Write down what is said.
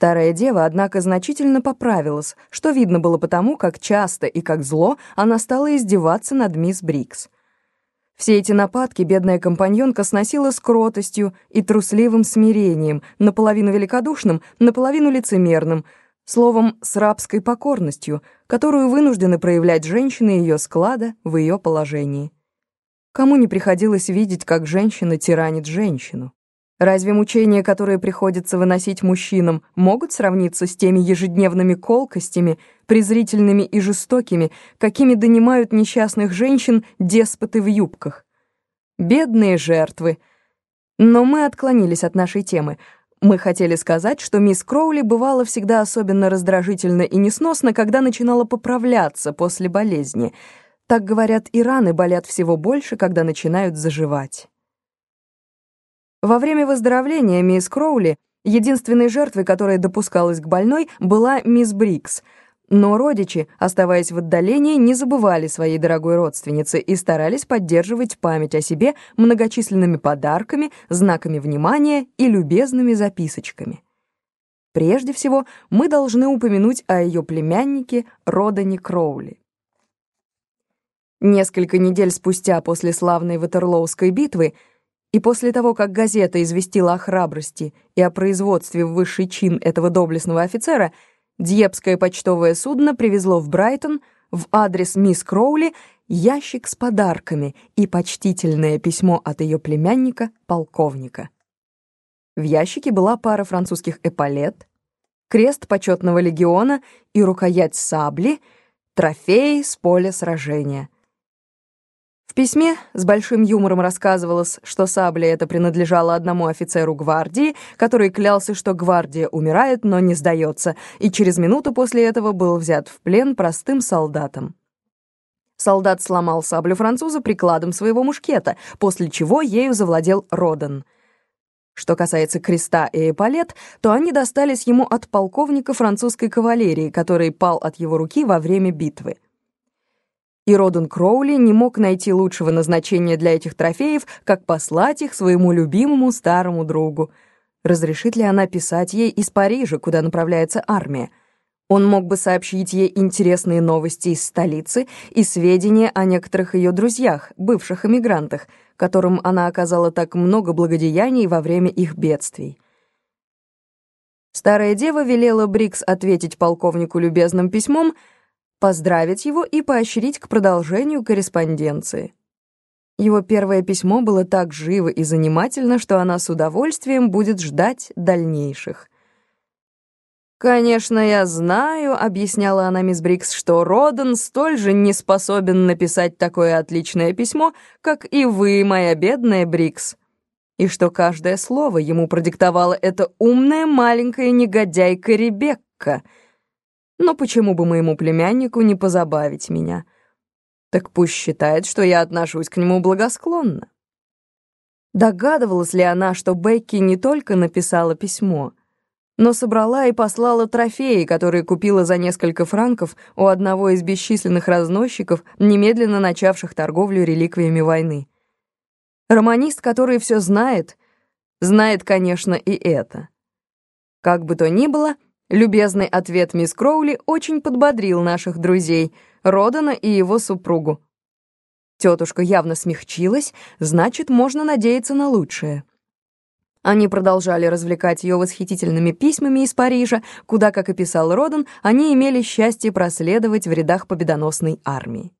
Старая дева, однако, значительно поправилась, что видно было потому, как часто и как зло она стала издеваться над мисс Брикс. Все эти нападки бедная компаньонка сносила с кротостью и трусливым смирением, наполовину великодушным, наполовину лицемерным, словом, с рабской покорностью, которую вынуждены проявлять женщины ее склада в ее положении. Кому не приходилось видеть, как женщина тиранит женщину? Разве мучения, которые приходится выносить мужчинам, могут сравниться с теми ежедневными колкостями, презрительными и жестокими, какими донимают несчастных женщин деспоты в юбках? Бедные жертвы. Но мы отклонились от нашей темы. Мы хотели сказать, что мисс Кроули бывала всегда особенно раздражительна и несносно, когда начинала поправляться после болезни. Так говорят, и раны болят всего больше, когда начинают заживать. Во время выздоровления мисс Кроули, единственной жертвой, которая допускалась к больной, была мисс Брикс. Но родичи, оставаясь в отдалении, не забывали своей дорогой родственницы и старались поддерживать память о себе многочисленными подарками, знаками внимания и любезными записочками. Прежде всего, мы должны упомянуть о ее племяннике Родани Кроули. Несколько недель спустя после славной Ватерлоуской битвы и после того, как газета известила о храбрости и о производстве в высший чин этого доблестного офицера, Дьепское почтовое судно привезло в Брайтон в адрес мисс Кроули ящик с подарками и почтительное письмо от ее племянника, полковника. В ящике была пара французских эполет, крест почетного легиона и рукоять сабли, трофей с поля сражения — в письме с большим юмором рассказывалось, что сабля эта принадлежала одному офицеру гвардии, который клялся, что гвардия умирает, но не сдается, и через минуту после этого был взят в плен простым солдатом. Солдат сломал саблю француза прикладом своего мушкета, после чего ею завладел Родан. Что касается креста и эполет, то они достались ему от полковника французской кавалерии, который пал от его руки во время битвы и Роден Кроули не мог найти лучшего назначения для этих трофеев, как послать их своему любимому старому другу. Разрешит ли она писать ей из Парижа, куда направляется армия? Он мог бы сообщить ей интересные новости из столицы и сведения о некоторых ее друзьях, бывших эмигрантах, которым она оказала так много благодеяний во время их бедствий. Старая дева велела Брикс ответить полковнику любезным письмом — поздравить его и поощрить к продолжению корреспонденции. Его первое письмо было так живо и занимательно, что она с удовольствием будет ждать дальнейших. «Конечно, я знаю», — объясняла она мисс Брикс, «что Роден столь же не способен написать такое отличное письмо, как и вы, моя бедная Брикс, и что каждое слово ему продиктовала эта умная маленькая негодяйка Ребекка — но почему бы моему племяннику не позабавить меня? Так пусть считает, что я отношусь к нему благосклонно. Догадывалась ли она, что Бекки не только написала письмо, но собрала и послала трофеи, которые купила за несколько франков у одного из бесчисленных разносчиков, немедленно начавших торговлю реликвиями войны. Романист, который все знает, знает, конечно, и это. Как бы то ни было, — Любезный ответ мисс Кроули очень подбодрил наших друзей, Родана и его супругу. Тетушка явно смягчилась, значит, можно надеяться на лучшее. Они продолжали развлекать ее восхитительными письмами из Парижа, куда, как и писал Родан, они имели счастье проследовать в рядах победоносной армии.